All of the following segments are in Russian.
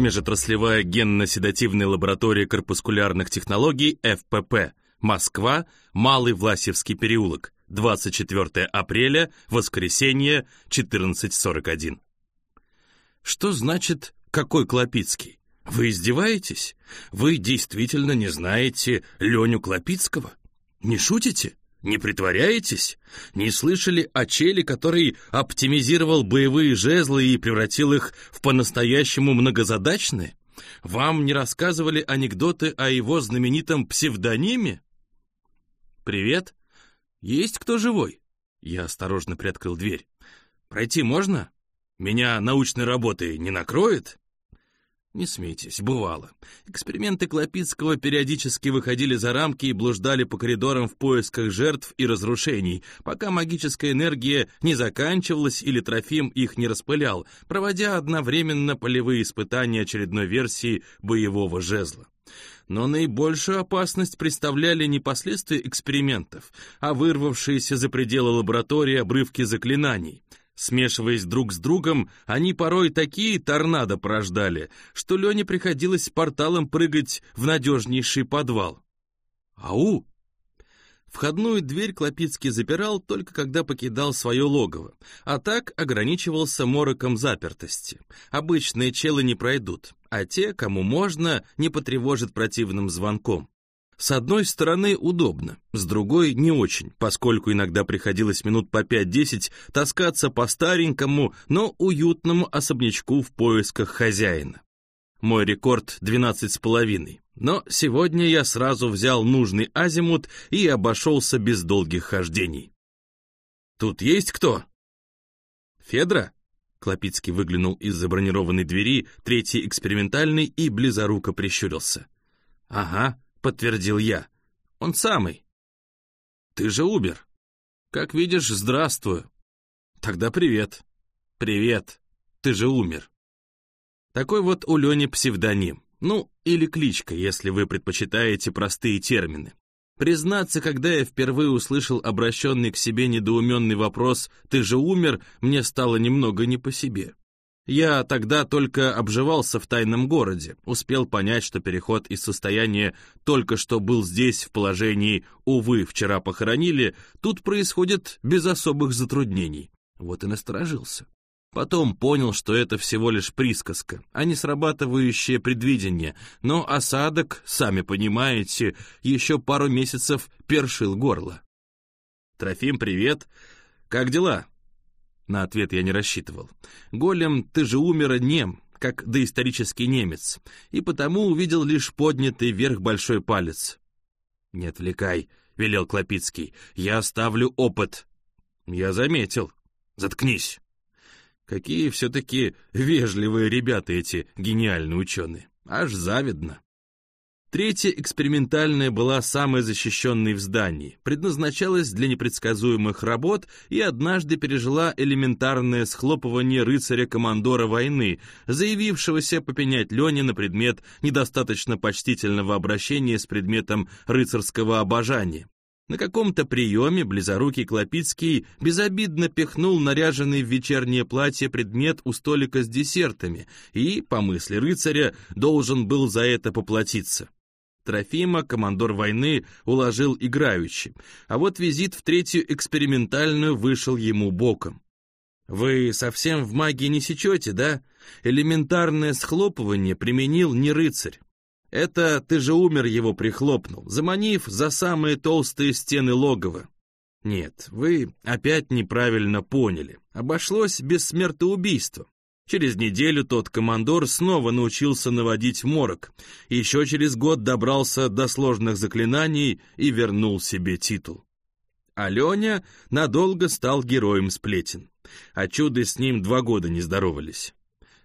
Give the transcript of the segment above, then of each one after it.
Межотраслевая генно-седативная лаборатория корпускулярных технологий ФПП. Москва, Малый Власевский переулок. 24 апреля, воскресенье, 14.41. Что значит «какой Клопицкий»? Вы издеваетесь? Вы действительно не знаете Леню Клопицкого? Не шутите? Не притворяетесь? Не слышали о челе, который оптимизировал боевые жезлы и превратил их в по-настоящему многозадачные? Вам не рассказывали анекдоты о его знаменитом псевдониме? Привет. Есть кто живой? Я осторожно приоткрыл дверь. Пройти можно? Меня научной работой не накроет? Не смейтесь, бывало. Эксперименты Клопицкого периодически выходили за рамки и блуждали по коридорам в поисках жертв и разрушений, пока магическая энергия не заканчивалась или Трофим их не распылял, проводя одновременно полевые испытания очередной версии боевого жезла. Но наибольшую опасность представляли не последствия экспериментов, а вырвавшиеся за пределы лаборатории обрывки заклинаний — Смешиваясь друг с другом, они порой такие торнадо порождали, что Лене приходилось с порталом прыгать в надежнейший подвал. «Ау!» Входную дверь Клопицкий запирал только когда покидал свое логово, а так ограничивался мороком запертости. Обычные челы не пройдут, а те, кому можно, не потревожат противным звонком. С одной стороны удобно, с другой не очень, поскольку иногда приходилось минут по 5-10 таскаться по старенькому, но уютному особнячку в поисках хозяина. Мой рекорд 12 с половиной, но сегодня я сразу взял нужный азимут и обошелся без долгих хождений. «Тут есть кто?» «Федра?» Клопицкий выглянул из-за бронированной двери, третий экспериментальный и близоруко прищурился. «Ага, — подтвердил я. «Он самый». «Ты же Убер». «Как видишь, здравствую». «Тогда привет». «Привет. Ты же умер». Такой вот у Лени псевдоним. Ну, или кличка, если вы предпочитаете простые термины. Признаться, когда я впервые услышал обращенный к себе недоуменный вопрос «Ты же умер?», мне стало немного не по себе. Я тогда только обживался в тайном городе, успел понять, что переход из состояния «только что был здесь» в положении «увы, вчера похоронили» тут происходит без особых затруднений. Вот и насторожился. Потом понял, что это всего лишь присказка, а не срабатывающее предвидение, но осадок, сами понимаете, еще пару месяцев першил горло. «Трофим, привет! Как дела?» На ответ я не рассчитывал. «Голем, ты же умер нем, как доисторический немец, и потому увидел лишь поднятый вверх большой палец». «Не отвлекай», — велел Клопицкий, — «я оставлю опыт». «Я заметил. Заткнись». Какие все-таки вежливые ребята эти гениальные ученые. Аж завидно. Третья экспериментальная была самой защищенной в здании, предназначалась для непредсказуемых работ и однажды пережила элементарное схлопывание рыцаря-командора войны, заявившегося попенять Лене на предмет недостаточно почтительного обращения с предметом рыцарского обожания. На каком-то приеме близорукий Клопицкий безобидно пихнул наряженный в вечернее платье предмет у столика с десертами и, по мысли рыцаря, должен был за это поплатиться. Трофима командор войны уложил играючи, а вот визит в третью экспериментальную вышел ему боком. «Вы совсем в магии не сечете, да? Элементарное схлопывание применил не рыцарь. Это ты же умер его прихлопнул, заманив за самые толстые стены логова. Нет, вы опять неправильно поняли. Обошлось без смертоубийства. Через неделю тот командор снова научился наводить морок, еще через год добрался до сложных заклинаний и вернул себе титул. Аленя надолго стал героем сплетен, а чуды с ним два года не здоровались.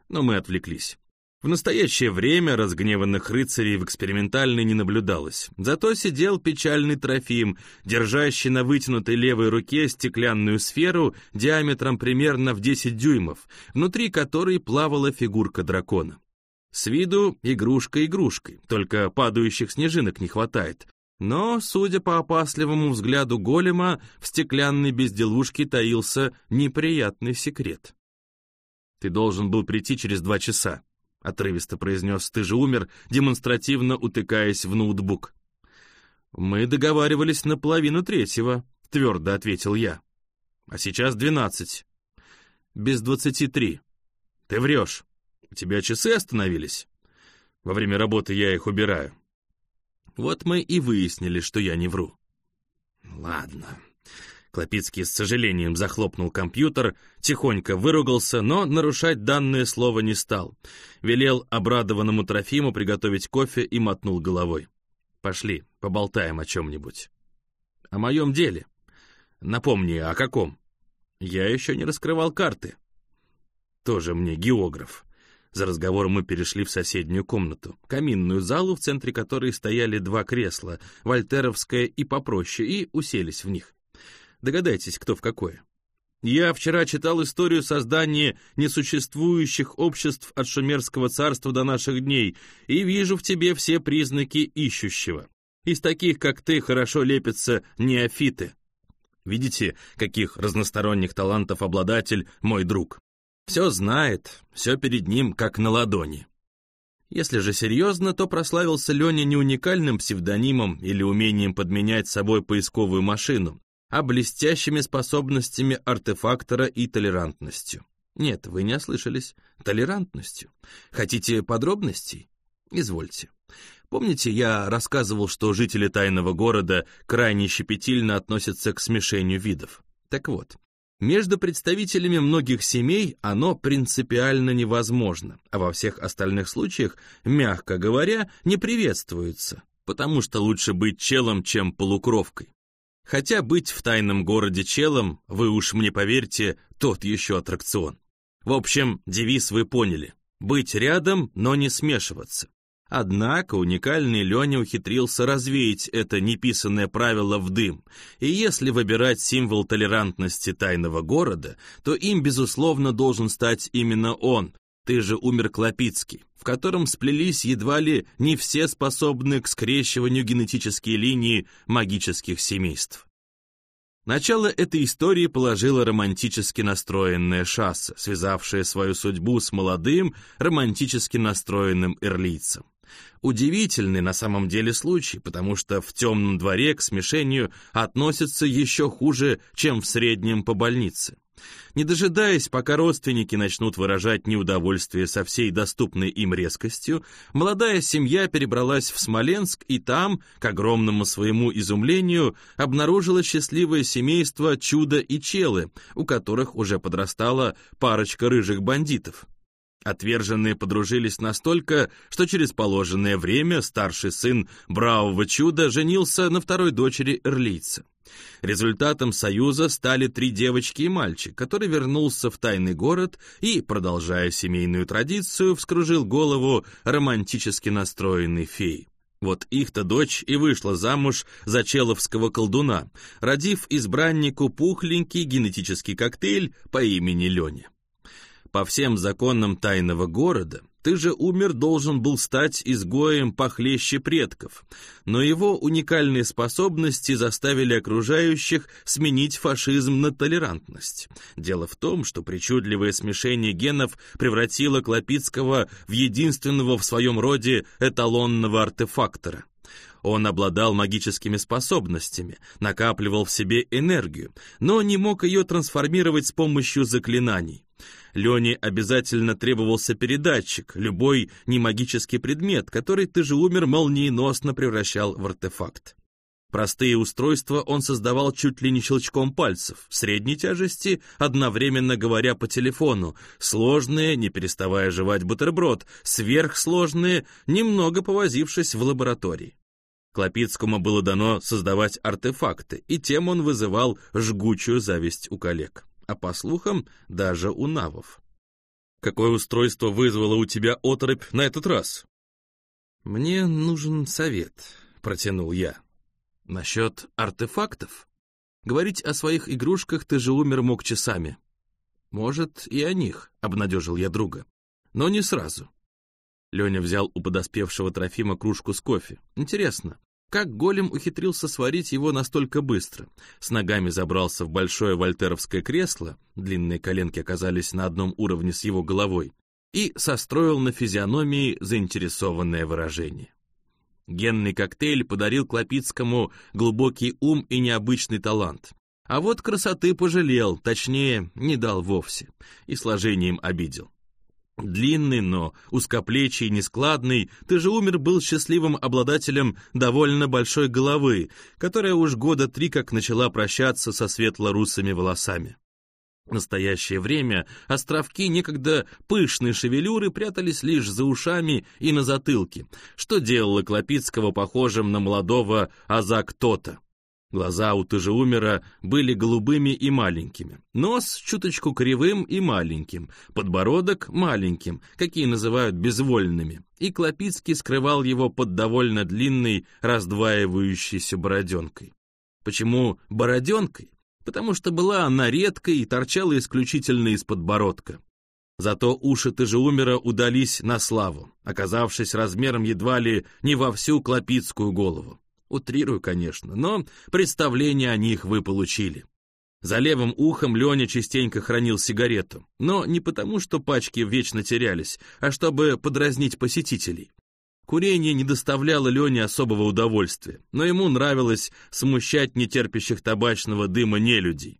Но мы отвлеклись. В настоящее время разгневанных рыцарей в экспериментальной не наблюдалось. Зато сидел печальный Трофим, держащий на вытянутой левой руке стеклянную сферу диаметром примерно в 10 дюймов, внутри которой плавала фигурка дракона. С виду игрушка игрушкой, только падающих снежинок не хватает. Но, судя по опасливому взгляду голема, в стеклянной безделушке таился неприятный секрет. «Ты должен был прийти через два часа», отрывисто произнес «ты же умер», демонстративно утыкаясь в ноутбук. «Мы договаривались на половину третьего», — твердо ответил я. «А сейчас двенадцать. Без двадцати три. Ты врешь. У тебя часы остановились? Во время работы я их убираю». Вот мы и выяснили, что я не вру. «Ладно». Клопицкий с сожалением захлопнул компьютер, тихонько выругался, но нарушать данное слово не стал. Велел обрадованному Трофиму приготовить кофе и мотнул головой. Пошли, поболтаем о чем-нибудь. О моем деле. Напомни, о каком? Я еще не раскрывал карты. Тоже мне географ. За разговором мы перешли в соседнюю комнату, каминную залу, в центре которой стояли два кресла, вольтеровское и попроще, и уселись в них. Догадайтесь, кто в какое. Я вчера читал историю создания несуществующих обществ от Шумерского царства до наших дней и вижу в тебе все признаки ищущего. Из таких, как ты, хорошо лепятся неофиты. Видите, каких разносторонних талантов обладатель мой друг. Все знает, все перед ним, как на ладони. Если же серьезно, то прославился Леня не уникальным псевдонимом или умением подменять собой поисковую машину, а блестящими способностями артефактора и толерантностью. Нет, вы не ослышались. Толерантностью. Хотите подробностей? Извольте. Помните, я рассказывал, что жители тайного города крайне щепетильно относятся к смешению видов? Так вот, между представителями многих семей оно принципиально невозможно, а во всех остальных случаях, мягко говоря, не приветствуется, потому что лучше быть челом, чем полукровкой. Хотя быть в тайном городе челом, вы уж мне поверьте, тот еще аттракцион. В общем, девиз вы поняли. Быть рядом, но не смешиваться. Однако уникальный Леня ухитрился развеять это неписанное правило в дым, и если выбирать символ толерантности тайного города, то им, безусловно, должен стать именно он, ты же умер Клопицкий, в котором сплелись едва ли не все способные к скрещиванию генетические линии магических семейств. Начало этой истории положила романтически настроенная шасса, связавшая свою судьбу с молодым, романтически настроенным эрлийцем. Удивительный на самом деле случай, потому что в темном дворе к смешению относятся еще хуже, чем в среднем по больнице. Не дожидаясь, пока родственники начнут выражать неудовольствие со всей доступной им резкостью, молодая семья перебралась в Смоленск и там, к огромному своему изумлению, обнаружила счастливое семейство Чудо и Челы, у которых уже подрастала парочка рыжих бандитов. Отверженные подружились настолько, что через положенное время старший сын бравого чуда женился на второй дочери эрлийца. Результатом союза стали три девочки и мальчик, который вернулся в тайный город и, продолжая семейную традицию, вскружил голову романтически настроенной феи. Вот их-то дочь и вышла замуж за человского колдуна, родив избраннику пухленький генетический коктейль по имени Леня. По всем законам тайного города, ты же умер должен был стать изгоем похлеще предков, но его уникальные способности заставили окружающих сменить фашизм на толерантность. Дело в том, что причудливое смешение генов превратило Клопицкого в единственного в своем роде эталонного артефактора. Он обладал магическими способностями, накапливал в себе энергию, но не мог ее трансформировать с помощью заклинаний. Лене обязательно требовался передатчик, любой немагический предмет, который ты же умер молниеносно превращал в артефакт. Простые устройства он создавал чуть ли не щелчком пальцев, средней тяжести, одновременно говоря по телефону, сложные, не переставая жевать бутерброд, сверхсложные, немного повозившись в лаборатории. Клопицкому было дано создавать артефакты, и тем он вызывал жгучую зависть у коллег а по слухам, даже у навов. Какое устройство вызвало у тебя оторопь на этот раз? Мне нужен совет, протянул я. Насчет артефактов? Говорить о своих игрушках ты же умер мог часами. Может, и о них, обнадежил я друга. Но не сразу. Леня взял у подоспевшего Трофима кружку с кофе. Интересно, как голем ухитрился сварить его настолько быстро? С ногами забрался в большое вольтеровское кресло, длинные коленки оказались на одном уровне с его головой, и состроил на физиономии заинтересованное выражение. Генный коктейль подарил Клопицкому глубокий ум и необычный талант. А вот красоты пожалел, точнее, не дал вовсе, и сложением обидел. Длинный, но узкоплечий, нескладный, ты же умер был счастливым обладателем довольно большой головы, которая уж года три как начала прощаться со светло-русыми волосами. В настоящее время островки некогда пышной шевелюры прятались лишь за ушами и на затылке, что делало Клопицкого похожим на молодого Азак-Тота. Глаза у Тыжеумера были голубыми и маленькими, нос чуточку кривым и маленьким, подбородок маленьким, какие называют безвольными, и Клопицкий скрывал его под довольно длинной, раздваивающейся бороденкой. Почему бороденкой? Потому что была она редкой и торчала исключительно из подбородка. Зато уши Тыжеумера удались на славу, оказавшись размером едва ли не во всю Клопицкую голову. Утрирую, конечно, но представление о них вы получили. За левым ухом Леня частенько хранил сигарету, но не потому, что пачки вечно терялись, а чтобы подразнить посетителей. Курение не доставляло Лене особого удовольствия, но ему нравилось смущать нетерпящих табачного дыма нелюдей.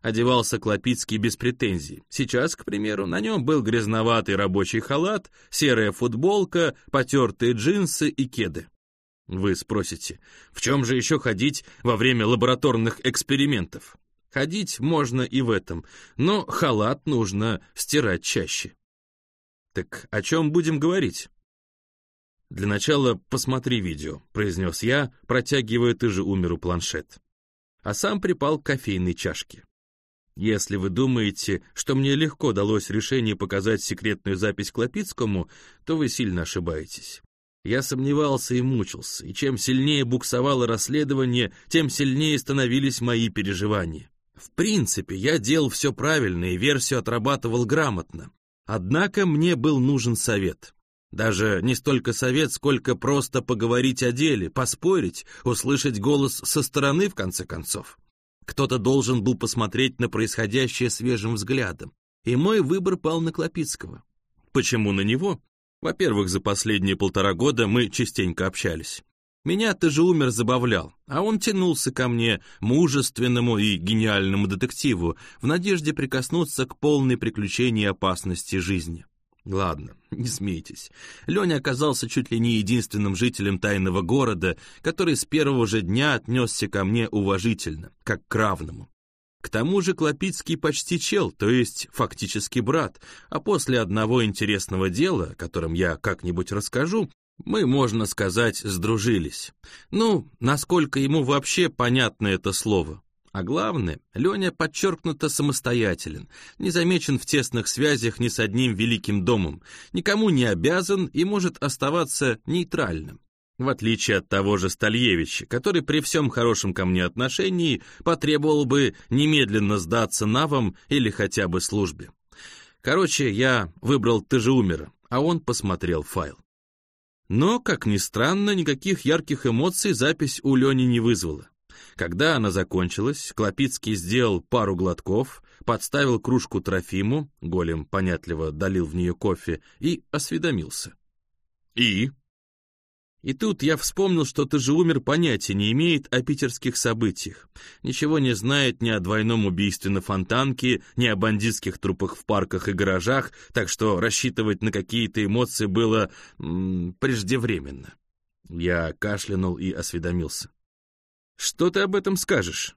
Одевался Клопицкий без претензий. Сейчас, к примеру, на нем был грязноватый рабочий халат, серая футболка, потертые джинсы и кеды. Вы спросите, в чем же еще ходить во время лабораторных экспериментов? Ходить можно и в этом, но халат нужно стирать чаще. Так о чем будем говорить? Для начала посмотри видео, произнес я, протягивая ты же умеру планшет. А сам припал к кофейной чашке. Если вы думаете, что мне легко далось решение показать секретную запись Клопицкому, то вы сильно ошибаетесь. Я сомневался и мучился, и чем сильнее буксовало расследование, тем сильнее становились мои переживания. В принципе, я делал все правильно и версию отрабатывал грамотно. Однако мне был нужен совет. Даже не столько совет, сколько просто поговорить о деле, поспорить, услышать голос со стороны, в конце концов. Кто-то должен был посмотреть на происходящее свежим взглядом. И мой выбор пал на Клопицкого. Почему на него? Во-первых, за последние полтора года мы частенько общались. Меня ты же умер забавлял, а он тянулся ко мне, мужественному и гениальному детективу, в надежде прикоснуться к полной приключении опасности жизни. Ладно, не смейтесь. Леня оказался чуть ли не единственным жителем тайного города, который с первого же дня отнесся ко мне уважительно, как к равному. К тому же Клопицкий почти чел, то есть фактически брат, а после одного интересного дела, о котором я как-нибудь расскажу, мы, можно сказать, сдружились. Ну, насколько ему вообще понятно это слово. А главное, Леня подчеркнуто самостоятелен, не замечен в тесных связях ни с одним великим домом, никому не обязан и может оставаться нейтральным в отличие от того же Стальевича, который при всем хорошем ко мне отношении потребовал бы немедленно сдаться навам или хотя бы службе. Короче, я выбрал Тыжеумера, а он посмотрел файл. Но, как ни странно, никаких ярких эмоций запись у Лени не вызвала. Когда она закончилась, Клопицкий сделал пару глотков, подставил кружку Трофиму, голем понятливо долил в нее кофе и осведомился. «И?» И тут я вспомнил, что ты же умер понятия не имеет о питерских событиях. Ничего не знает ни о двойном убийстве на Фонтанке, ни о бандитских трупах в парках и гаражах, так что рассчитывать на какие-то эмоции было м, преждевременно. Я кашлянул и осведомился. «Что ты об этом скажешь?»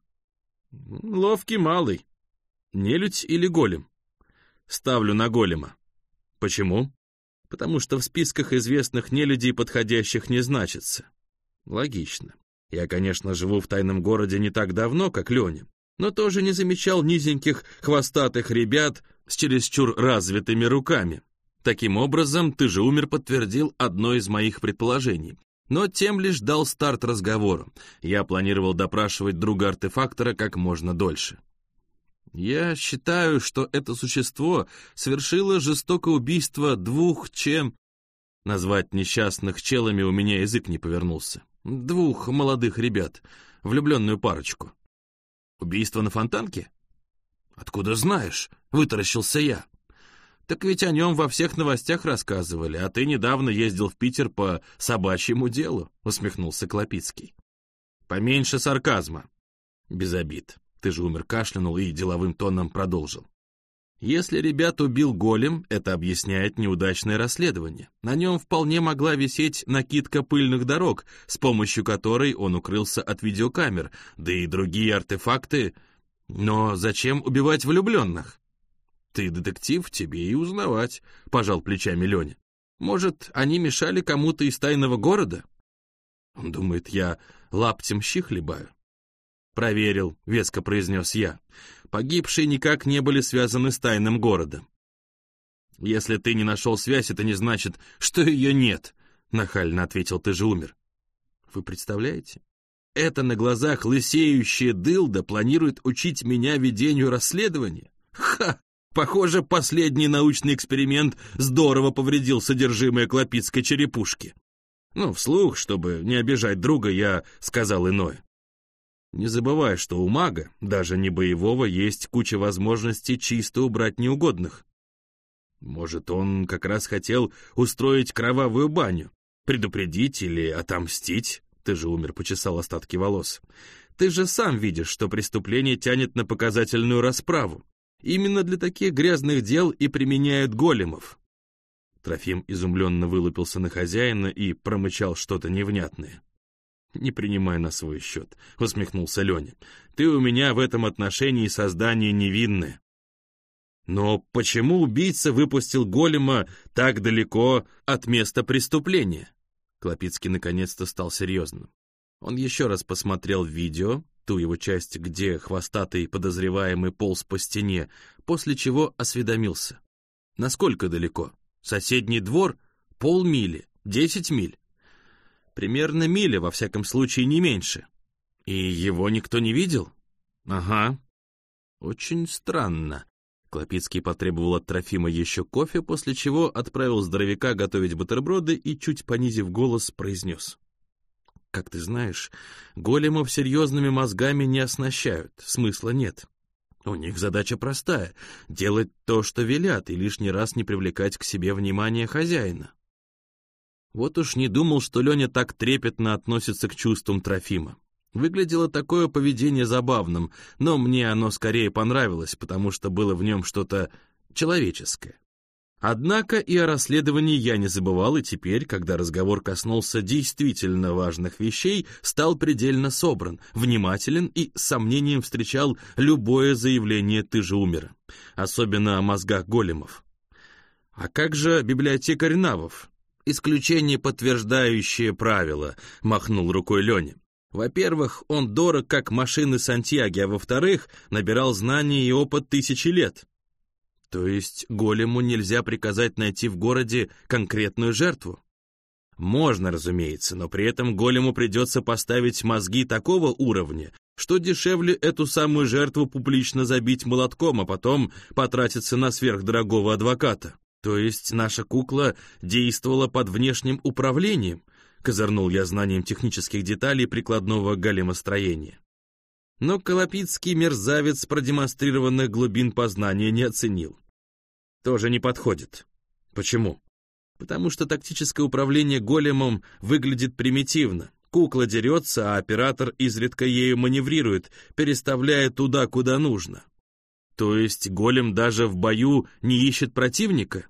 «Ловкий малый. Нелюдь или голем?» «Ставлю на голема». «Почему?» Потому что в списках известных нелюдей подходящих не значится. Логично. Я, конечно, живу в тайном городе не так давно, как Леня, но тоже не замечал низеньких хвостатых ребят с чересчур развитыми руками. Таким образом, ты же умер подтвердил одно из моих предположений. Но тем лишь дал старт разговору. Я планировал допрашивать друга-артефактора как можно дольше. Я считаю, что это существо совершило жестокое убийство двух чем... Назвать несчастных челами у меня язык не повернулся. Двух молодых ребят, влюбленную парочку. Убийство на фонтанке? Откуда знаешь? Вытаращился я. Так ведь о нем во всех новостях рассказывали, а ты недавно ездил в Питер по собачьему делу, усмехнулся Клопицкий. Поменьше сарказма. Без обид. Ты же умер кашлянул и деловым тоном продолжил. Если ребят убил голем, это объясняет неудачное расследование. На нем вполне могла висеть накидка пыльных дорог, с помощью которой он укрылся от видеокамер, да и другие артефакты. Но зачем убивать влюбленных? «Ты детектив, тебе и узнавать», — пожал плечами Леня. «Может, они мешали кому-то из тайного города?» Он думает, я лаптем щи хлебаю. «Проверил», — веско произнес я. «Погибшие никак не были связаны с тайным городом». «Если ты не нашел связь, это не значит, что ее нет», — нахально ответил «ты же умер». «Вы представляете? Это на глазах лысеющая дылда планирует учить меня ведению расследования? Ха! Похоже, последний научный эксперимент здорово повредил содержимое клопицкой черепушки. Ну, вслух, чтобы не обижать друга, я сказал иное. Не забывай, что у мага, даже не боевого, есть куча возможностей чисто убрать неугодных. Может, он как раз хотел устроить кровавую баню, предупредить или отомстить? Ты же умер, почесал остатки волос. Ты же сам видишь, что преступление тянет на показательную расправу. Именно для таких грязных дел и применяют големов. Трофим изумленно вылупился на хозяина и промычал что-то невнятное. «Не принимай на свой счет», — усмехнулся Леня. «Ты у меня в этом отношении создание невинное». «Но почему убийца выпустил голема так далеко от места преступления?» Клопицкий наконец-то стал серьезным. Он еще раз посмотрел видео, ту его часть, где хвостатый подозреваемый полз по стене, после чего осведомился. «Насколько далеко? Соседний двор? Полмили? Десять миль?» «Примерно миля, во всяком случае, не меньше. И его никто не видел?» «Ага». «Очень странно». Клопицкий потребовал от Трофима еще кофе, после чего отправил здоровяка готовить бутерброды и, чуть понизив голос, произнес. Как ты знаешь, големов серьезными мозгами не оснащают, смысла нет. У них задача простая — делать то, что велят, и лишний раз не привлекать к себе внимание хозяина. Вот уж не думал, что Леня так трепетно относится к чувствам Трофима. Выглядело такое поведение забавным, но мне оно скорее понравилось, потому что было в нем что-то человеческое. Однако и о расследовании я не забывал, и теперь, когда разговор коснулся действительно важных вещей, стал предельно собран, внимателен и с сомнением встречал любое заявление «ты же умер», особенно о мозгах големов. А как же библиотекарь Навов? Исключение, подтверждающее правило, махнул рукой Леня. Во-первых, он дорог как машины Сантьяги, а во-вторых, набирал знания и опыт тысячи лет. То есть голему нельзя приказать найти в городе конкретную жертву? Можно, разумеется, но при этом голему придется поставить мозги такого уровня, что дешевле эту самую жертву публично забить молотком, а потом потратиться на сверхдорогого адвоката. То есть наша кукла действовала под внешним управлением, козырнул я знанием технических деталей прикладного големостроения. Но Колопицкий мерзавец продемонстрированных глубин познания не оценил. Тоже не подходит. Почему? Потому что тактическое управление големом выглядит примитивно. Кукла дерется, а оператор изредка ею маневрирует, переставляя туда, куда нужно. То есть голем даже в бою не ищет противника?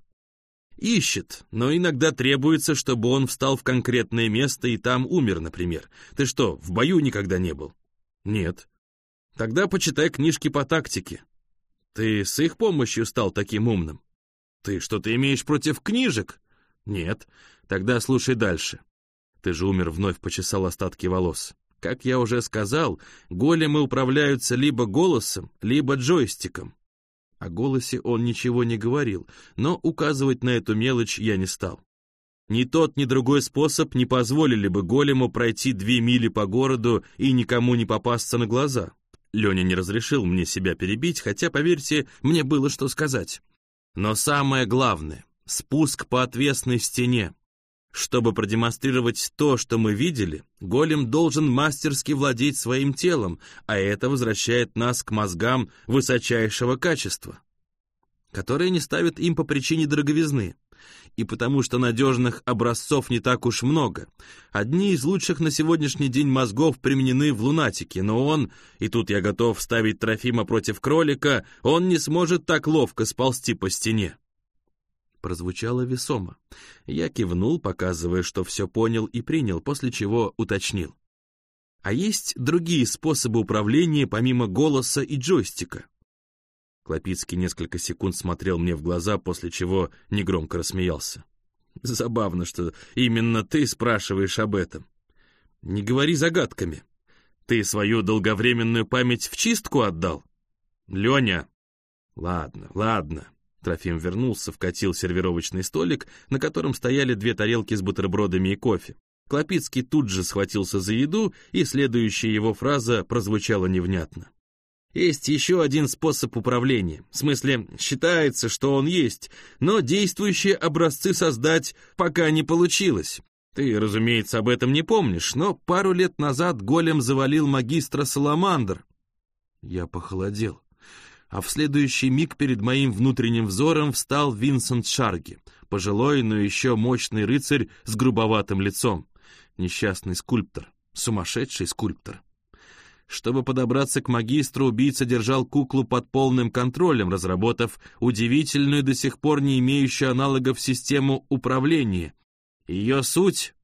Ищет, но иногда требуется, чтобы он встал в конкретное место и там умер, например. Ты что, в бою никогда не был? Нет. Тогда почитай книжки по тактике. Ты с их помощью стал таким умным? Ты что-то имеешь против книжек? Нет. Тогда слушай дальше. Ты же умер, вновь почесал остатки волос. Как я уже сказал, големы управляются либо голосом, либо джойстиком. О голосе он ничего не говорил, но указывать на эту мелочь я не стал. Ни тот, ни другой способ не позволили бы голему пройти две мили по городу и никому не попасться на глаза. Леня не разрешил мне себя перебить, хотя, поверьте, мне было что сказать. Но самое главное — спуск по отвесной стене. Чтобы продемонстрировать то, что мы видели, голем должен мастерски владеть своим телом, а это возвращает нас к мозгам высочайшего качества. которые не ставят им по причине дороговизны. И потому что надежных образцов не так уж много. Одни из лучших на сегодняшний день мозгов применены в лунатике, но он, и тут я готов ставить Трофима против кролика, он не сможет так ловко сползти по стене. Прозвучало весомо. Я кивнул, показывая, что все понял и принял, после чего уточнил. А есть другие способы управления помимо голоса и джойстика? Клопицкий несколько секунд смотрел мне в глаза, после чего негромко рассмеялся. «Забавно, что именно ты спрашиваешь об этом. Не говори загадками. Ты свою долговременную память в чистку отдал? Леня!» «Ладно, ладно». Трофим вернулся, вкатил сервировочный столик, на котором стояли две тарелки с бутербродами и кофе. Клопицкий тут же схватился за еду, и следующая его фраза прозвучала невнятно. Есть еще один способ управления. В смысле, считается, что он есть, но действующие образцы создать пока не получилось. Ты, разумеется, об этом не помнишь, но пару лет назад голем завалил магистра Саламандр. Я похолодел. А в следующий миг перед моим внутренним взором встал Винсент Шарги, пожилой, но еще мощный рыцарь с грубоватым лицом. Несчастный скульптор, сумасшедший скульптор. Чтобы подобраться к магистру, убийца держал куклу под полным контролем, разработав удивительную до сих пор не имеющую аналогов систему управления. Ее суть,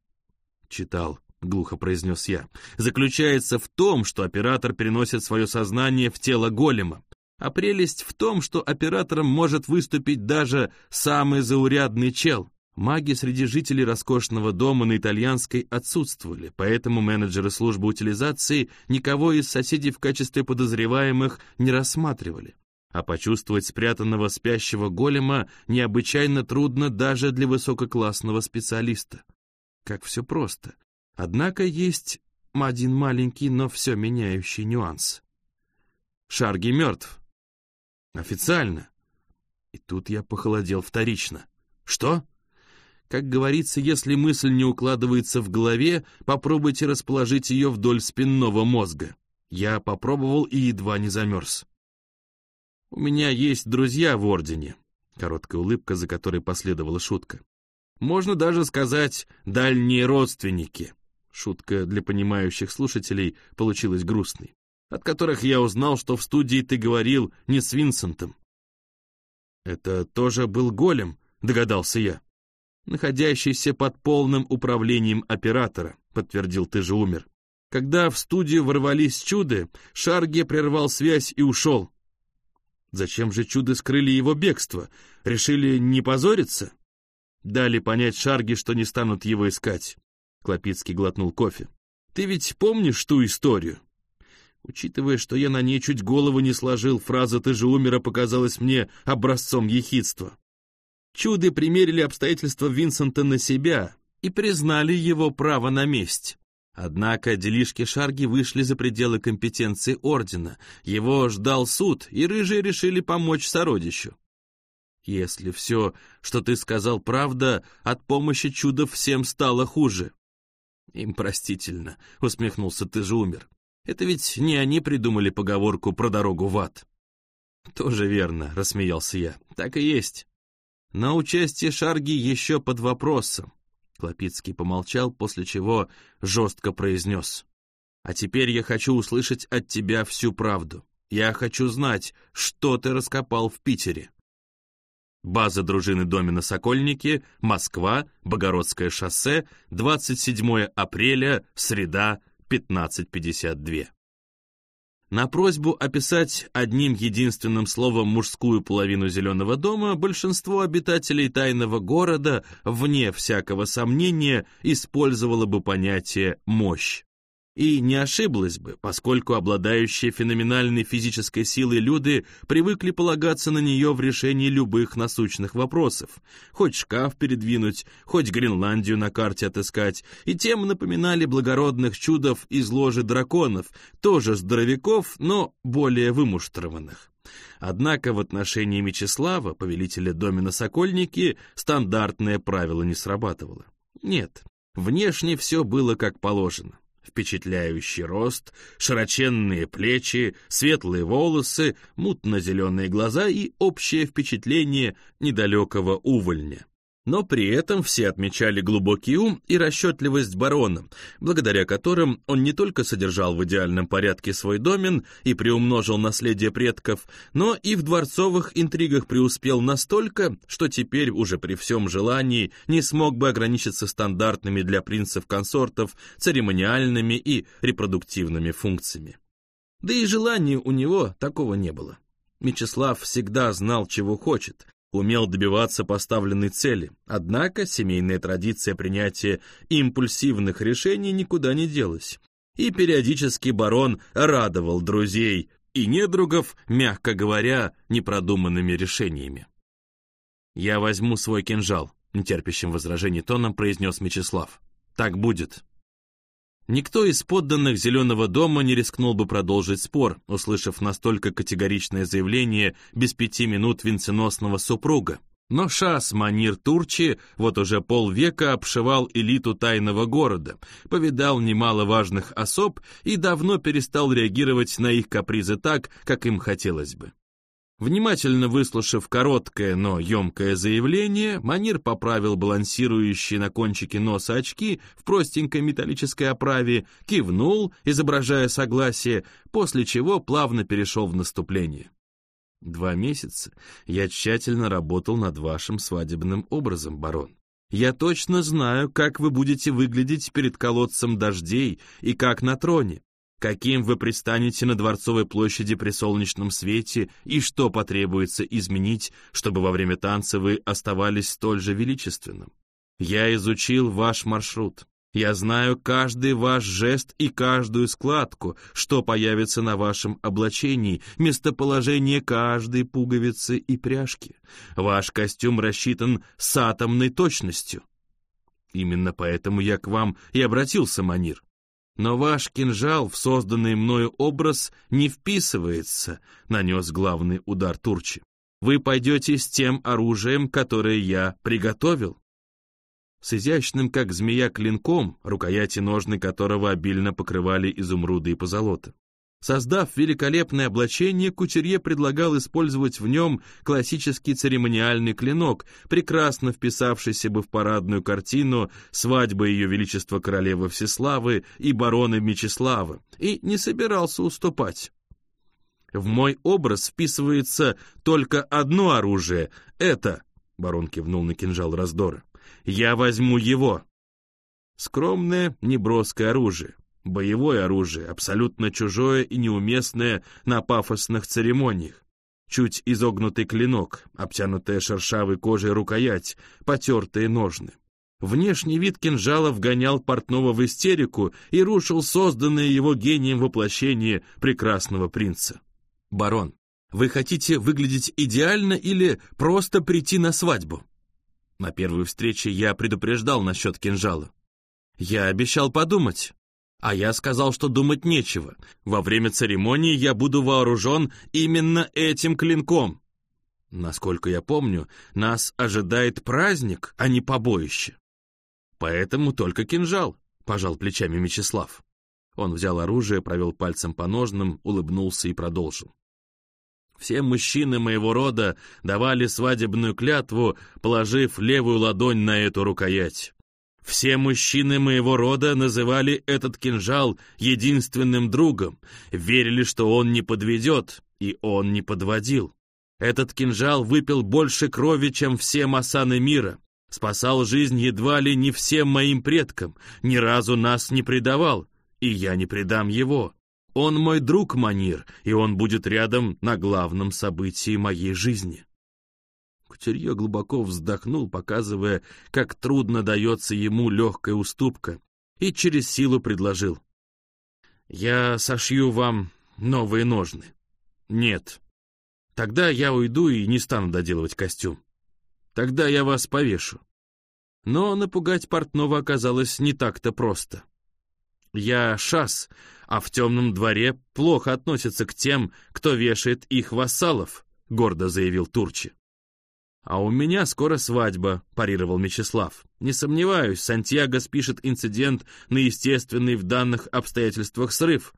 читал, глухо произнес я, заключается в том, что оператор переносит свое сознание в тело голема. А прелесть в том, что оператором может выступить даже самый заурядный чел. Маги среди жителей роскошного дома на итальянской отсутствовали, поэтому менеджеры службы утилизации никого из соседей в качестве подозреваемых не рассматривали. А почувствовать спрятанного спящего голема необычайно трудно даже для высококлассного специалиста. Как все просто. Однако есть один маленький, но все меняющий нюанс. Шарги мертв. Официально. И тут я похолодел вторично. Что? Как говорится, если мысль не укладывается в голове, попробуйте расположить ее вдоль спинного мозга. Я попробовал и едва не замерз. «У меня есть друзья в Ордене», — короткая улыбка, за которой последовала шутка. «Можно даже сказать «дальние родственники». Шутка для понимающих слушателей получилась грустной, от которых я узнал, что в студии ты говорил не с Винсентом. «Это тоже был голем», — догадался я находящийся под полным управлением оператора», — подтвердил «Ты же умер». Когда в студию ворвались чуды, Шарге прервал связь и ушел. Зачем же чуды скрыли его бегство? Решили не позориться? Дали понять Шарге, что не станут его искать. Клопицкий глотнул кофе. Ты ведь помнишь ту историю? Учитывая, что я на ней чуть голову не сложил, фраза «ты же умера» показалась мне образцом ехидства. Чуды примерили обстоятельства Винсента на себя и признали его право на месть. Однако делишки Шарги вышли за пределы компетенции Ордена, его ждал суд, и рыжие решили помочь сородичу. Если все, что ты сказал, правда, от помощи чудов всем стало хуже. Им простительно, усмехнулся ты же умер. Это ведь не они придумали поговорку про дорогу в ад. Тоже верно, рассмеялся я. Так и есть. На участие Шарги еще под вопросом. Клопицкий помолчал, после чего жестко произнес. «А теперь я хочу услышать от тебя всю правду. Я хочу знать, что ты раскопал в Питере». База дружины Домина Сокольники, Москва, Богородское шоссе, 27 апреля, среда, 15.52. На просьбу описать одним единственным словом мужскую половину Зеленого дома большинство обитателей тайного города, вне всякого сомнения, использовало бы понятие «мощь». И не ошиблась бы, поскольку обладающие феноменальной физической силой люди привыкли полагаться на нее в решении любых насущных вопросов. Хоть шкаф передвинуть, хоть Гренландию на карте отыскать, и тем напоминали благородных чудов из ложи драконов, тоже здоровяков, но более вымуштрованных. Однако в отношении Мечислава, повелителя домена Сокольники, стандартное правило не срабатывало. Нет, внешне все было как положено. Впечатляющий рост, широченные плечи, светлые волосы, мутно-зеленые глаза и общее впечатление недалекого увольня. Но при этом все отмечали глубокий ум и расчетливость барона, благодаря которым он не только содержал в идеальном порядке свой домен и приумножил наследие предков, но и в дворцовых интригах преуспел настолько, что теперь уже при всем желании не смог бы ограничиться стандартными для принцев-консортов церемониальными и репродуктивными функциями. Да и желания у него такого не было. Мечислав всегда знал, чего хочет, умел добиваться поставленной цели, однако семейная традиция принятия импульсивных решений никуда не делась. И периодически барон радовал друзей и недругов, мягко говоря, непродуманными решениями. «Я возьму свой кинжал», — нетерпящим возражений тоном произнес Мечислав. «Так будет». Никто из подданных Зеленого дома не рискнул бы продолжить спор, услышав настолько категоричное заявление без пяти минут венценосного супруга. Но Шас Манир Турчи вот уже полвека обшивал элиту тайного города, повидал немало важных особ и давно перестал реагировать на их капризы так, как им хотелось бы. Внимательно выслушав короткое, но емкое заявление, Манир поправил балансирующие на кончике носа очки в простенькой металлической оправе, кивнул, изображая согласие, после чего плавно перешел в наступление. «Два месяца я тщательно работал над вашим свадебным образом, барон. Я точно знаю, как вы будете выглядеть перед колодцем дождей и как на троне каким вы предстанете на Дворцовой площади при солнечном свете и что потребуется изменить, чтобы во время танца вы оставались столь же величественным. Я изучил ваш маршрут. Я знаю каждый ваш жест и каждую складку, что появится на вашем облачении, местоположение каждой пуговицы и пряжки. Ваш костюм рассчитан с атомной точностью. Именно поэтому я к вам и обратился, Манир. Но ваш кинжал в созданный мною образ не вписывается, нанес главный удар Турчи. Вы пойдете с тем оружием, которое я приготовил. С изящным, как змея, клинком, рукояти ножны которого обильно покрывали изумруды и позолота. Создав великолепное облачение, Кутюрье предлагал использовать в нем классический церемониальный клинок, прекрасно вписавшийся бы в парадную картину «Свадьба Ее Величества Королевы Всеславы и барона Мечислава», и не собирался уступать. В мой образ вписывается только одно оружие. Это, барон кивнул на кинжал раздора, я возьму его. Скромное, неброское оружие. Боевое оружие, абсолютно чужое и неуместное на пафосных церемониях. Чуть изогнутый клинок, обтянутая шершавой кожей рукоять, потертые ножны. Внешний вид кинжала вгонял портного в истерику и рушил созданное его гением воплощение прекрасного принца. «Барон, вы хотите выглядеть идеально или просто прийти на свадьбу?» На первой встрече я предупреждал насчет кинжала. Я обещал подумать. А я сказал, что думать нечего. Во время церемонии я буду вооружен именно этим клинком. Насколько я помню, нас ожидает праздник, а не побоище. Поэтому только кинжал, пожал плечами Мечислав. Он взял оружие, провел пальцем по ножным, улыбнулся и продолжил. Все мужчины моего рода давали свадебную клятву, положив левую ладонь на эту рукоять. Все мужчины моего рода называли этот кинжал единственным другом, верили, что он не подведет, и он не подводил. Этот кинжал выпил больше крови, чем все масаны мира, спасал жизнь едва ли не всем моим предкам, ни разу нас не предавал, и я не предам его. Он мой друг Манир, и он будет рядом на главном событии моей жизни. Кутюрье глубоко вздохнул, показывая, как трудно дается ему легкая уступка, и через силу предложил. «Я сошью вам новые ножны». «Нет. Тогда я уйду и не стану доделывать костюм. Тогда я вас повешу». Но напугать портного оказалось не так-то просто. «Я шас, а в темном дворе плохо относятся к тем, кто вешает их вассалов», — гордо заявил Турчи. «А у меня скоро свадьба», — парировал Мечислав. «Не сомневаюсь, Сантьяго спишет инцидент на естественный в данных обстоятельствах срыв».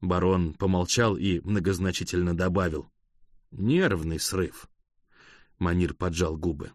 Барон помолчал и многозначительно добавил. «Нервный срыв». Манир поджал губы.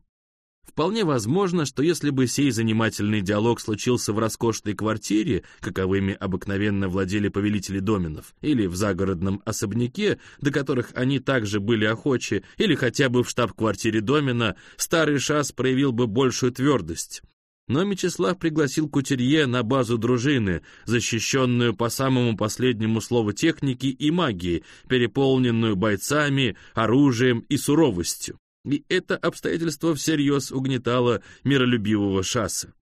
Вполне возможно, что если бы сей занимательный диалог случился в роскошной квартире, каковыми обыкновенно владели повелители доменов, или в загородном особняке, до которых они также были охочи, или хотя бы в штаб-квартире домена, старый шас проявил бы большую твердость. Но Мечислав пригласил Кутерье на базу дружины, защищенную по самому последнему слову техники и магии, переполненную бойцами, оружием и суровостью. И это обстоятельство всерьез угнетало миролюбивого шасса.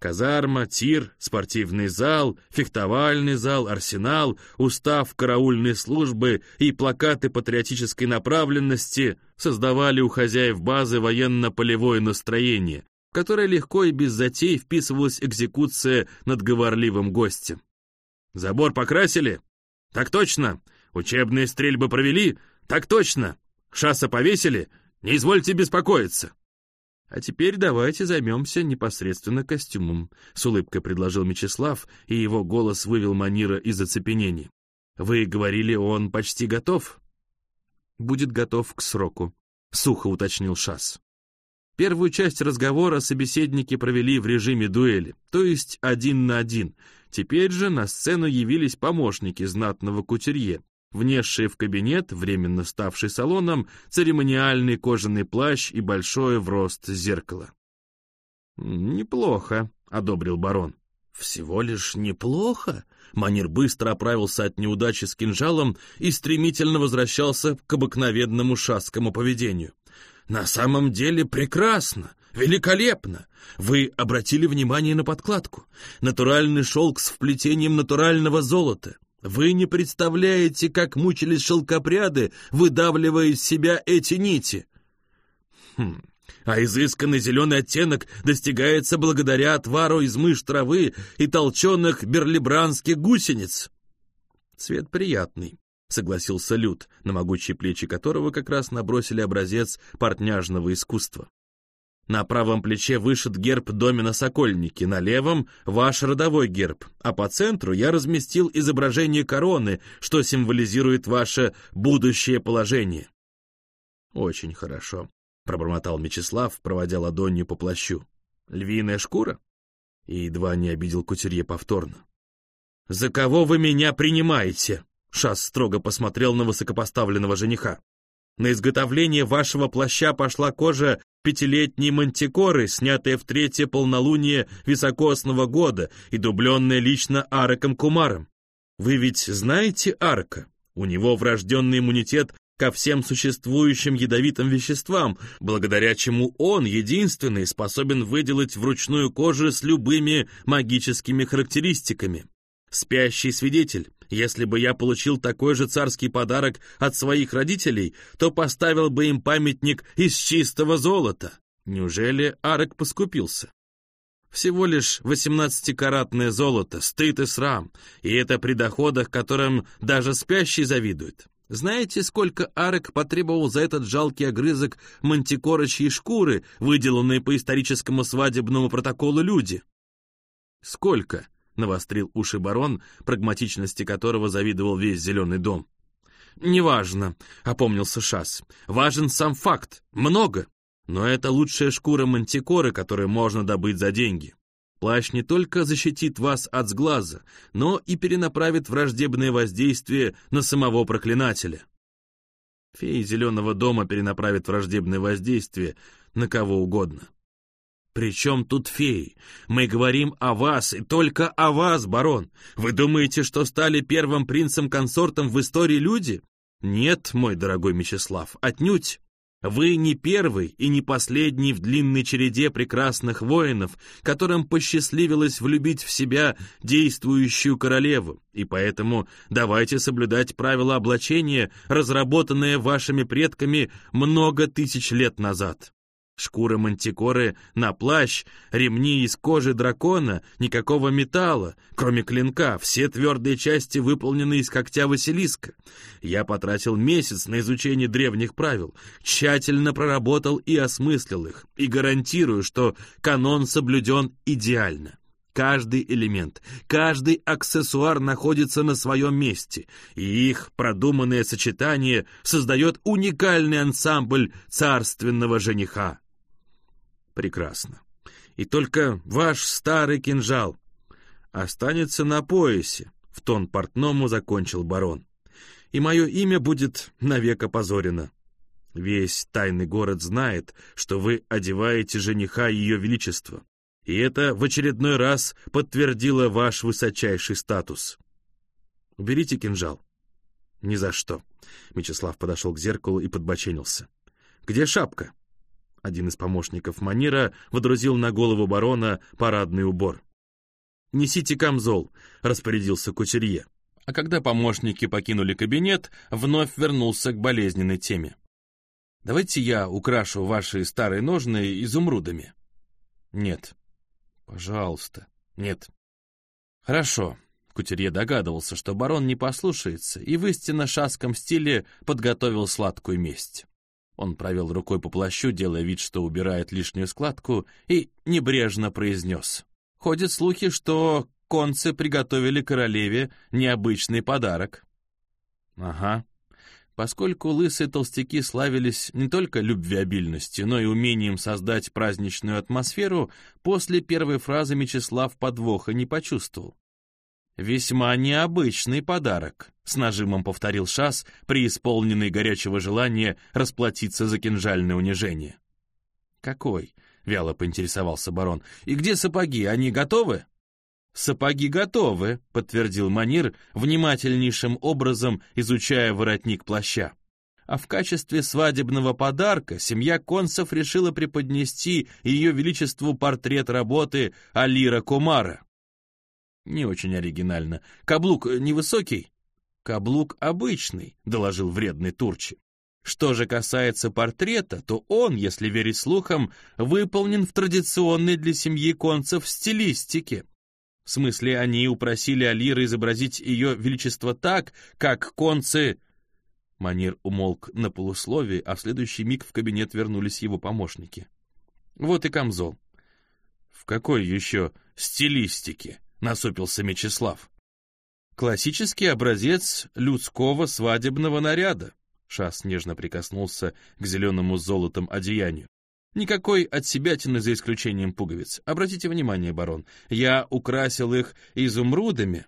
Казарма, тир, спортивный зал, фехтовальный зал, арсенал, устав караульной службы и плакаты патриотической направленности создавали у хозяев базы военно-полевое настроение, в которое легко и без затей вписывалась экзекуция над говорливым гостем. «Забор покрасили?» «Так точно!» «Учебные стрельбы провели?» «Так точно!» «Шасса повесили?» Не извольте беспокоиться!» «А теперь давайте займемся непосредственно костюмом», — с улыбкой предложил Мечислав, и его голос вывел Манира из оцепенения. «Вы говорили, он почти готов?» «Будет готов к сроку», — сухо уточнил Шас. Первую часть разговора собеседники провели в режиме дуэли, то есть один на один. Теперь же на сцену явились помощники знатного кутерье, внесшие в кабинет, временно ставший салоном, церемониальный кожаный плащ и большое в рост зеркало. «Неплохо», — одобрил барон. «Всего лишь неплохо?» Манир быстро оправился от неудачи с кинжалом и стремительно возвращался к обыкновенному шасскому поведению. «На самом деле прекрасно, великолепно. Вы обратили внимание на подкладку. Натуральный шелк с вплетением натурального золота. Вы не представляете, как мучились шелкопряды, выдавливая из себя эти нити. Хм. А изысканный зеленый оттенок достигается благодаря отвару из мышь травы и толченых берлибранских гусениц. Цвет приятный, согласился Люд, на могучие плечи которого как раз набросили образец портняжного искусства. На правом плече вышит герб домена Сокольники, на левом — ваш родовой герб, а по центру я разместил изображение короны, что символизирует ваше будущее положение. «Очень хорошо», — пробормотал Мечислав, проводя ладонью по плащу. «Львиная шкура?» И едва не обидел кутерье повторно. «За кого вы меня принимаете?» Шас строго посмотрел на высокопоставленного жениха. На изготовление вашего плаща пошла кожа пятилетней мантикоры, снятая в третье полнолуние високосного года и дубленная лично Араком Кумаром. Вы ведь знаете Арка? У него врожденный иммунитет ко всем существующим ядовитым веществам, благодаря чему он единственный способен выделать вручную кожу с любыми магическими характеристиками. Спящий свидетель. Если бы я получил такой же царский подарок от своих родителей, то поставил бы им памятник из чистого золота. Неужели Арек поскупился? Всего лишь восемнадцатикаратное золото, стыд и срам, и это при доходах, которым даже спящий завидует. Знаете, сколько Арек потребовал за этот жалкий огрызок мантикорочьей шкуры, выделанной по историческому свадебному протоколу люди? Сколько? Навострил уши барон, прагматичности которого завидовал весь зеленый дом. «Неважно», — опомнился Шас. «Важен сам факт. Много. Но это лучшая шкура мантикоры, которую можно добыть за деньги. Плащ не только защитит вас от сглаза, но и перенаправит враждебное воздействие на самого проклинателя. Феи Зеленого дома перенаправят враждебное воздействие на кого угодно. «При чем тут феи? Мы говорим о вас и только о вас, барон. Вы думаете, что стали первым принцем-консортом в истории люди? Нет, мой дорогой Мечислав, отнюдь. Вы не первый и не последний в длинной череде прекрасных воинов, которым посчастливилось влюбить в себя действующую королеву, и поэтому давайте соблюдать правила облачения, разработанные вашими предками много тысяч лет назад. Шкура мантикоры на плащ, ремни из кожи дракона, никакого металла, кроме клинка, все твердые части выполнены из когтя Василиска. Я потратил месяц на изучение древних правил, тщательно проработал и осмыслил их, и гарантирую, что канон соблюден идеально. Каждый элемент, каждый аксессуар находится на своем месте, и их продуманное сочетание создает уникальный ансамбль царственного жениха. Прекрасно. И только ваш старый кинжал останется на поясе, в тон портному закончил барон. И мое имя будет навек опозорено. Весь тайный город знает, что вы одеваете жениха Ее Величества и это в очередной раз подтвердило ваш высочайший статус. Уберите кинжал. Ни за что. Мечислав подошел к зеркалу и подбоченился. Где шапка? Один из помощников Манира водрузил на голову барона парадный убор. «Несите камзол», — распорядился кучерье. А когда помощники покинули кабинет, вновь вернулся к болезненной теме. «Давайте я украшу ваши старые ножны изумрудами». «Нет, «Пожалуйста». «Нет». «Хорошо». Кутерье догадывался, что барон не послушается, и в истинно шаском стиле подготовил сладкую месть. Он провел рукой по плащу, делая вид, что убирает лишнюю складку, и небрежно произнес. «Ходят слухи, что концы приготовили королеве необычный подарок». «Ага», Поскольку лысые толстяки славились не только любвеобильностью, но и умением создать праздничную атмосферу, после первой фразы Мечислав подвоха не почувствовал. «Весьма необычный подарок», — с нажимом повторил Шас, преисполненный горячего желания расплатиться за кинжальное унижение. «Какой?» — вяло поинтересовался барон. «И где сапоги? Они готовы?» «Сапоги готовы», — подтвердил Манир, внимательнейшим образом изучая воротник плаща. А в качестве свадебного подарка семья Концев решила преподнести ее величеству портрет работы Алира Кумара. Не очень оригинально. Каблук невысокий? Каблук обычный, доложил вредный Турчи. Что же касается портрета, то он, если верить слухам, выполнен в традиционной для семьи концев стилистике. В смысле, они упросили Алира изобразить ее величество так, как концы... Манир умолк на полусловие, а в следующий миг в кабинет вернулись его помощники. Вот и камзол. В какой еще стилистике? Насупился Мечислав. Классический образец людского свадебного наряда. Шас нежно прикоснулся к зеленому золотом одеянию. Никакой отсебятины за исключением пуговиц. Обратите внимание, барон, я украсил их изумрудами.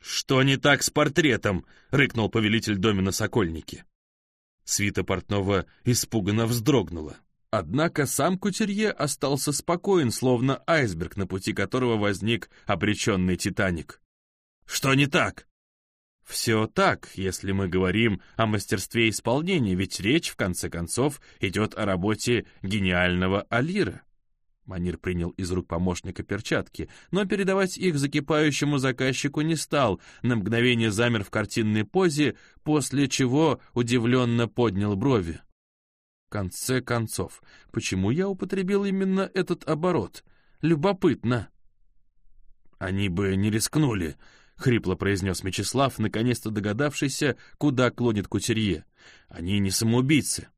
«Что не так с портретом?» — рыкнул повелитель домина Сокольники. Свита Портнова испуганно вздрогнула. Однако сам Кутерье остался спокоен, словно айсберг, на пути которого возник обреченный Титаник. «Что не так?» Все так, если мы говорим о мастерстве исполнения, ведь речь, в конце концов, идет о работе гениального Алира. Манир принял из рук помощника перчатки, но передавать их закипающему заказчику не стал, на мгновение замер в картинной позе, после чего удивленно поднял брови. Конце концов, почему я употребил именно этот оборот? Любопытно. Они бы не рискнули, — хрипло произнес Мечислав, наконец-то догадавшийся, куда клонит кутерье. «Они не самоубийцы».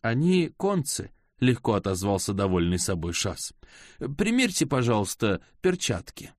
«Они концы», — легко отозвался довольный собой Шас. «Примерьте, пожалуйста, перчатки».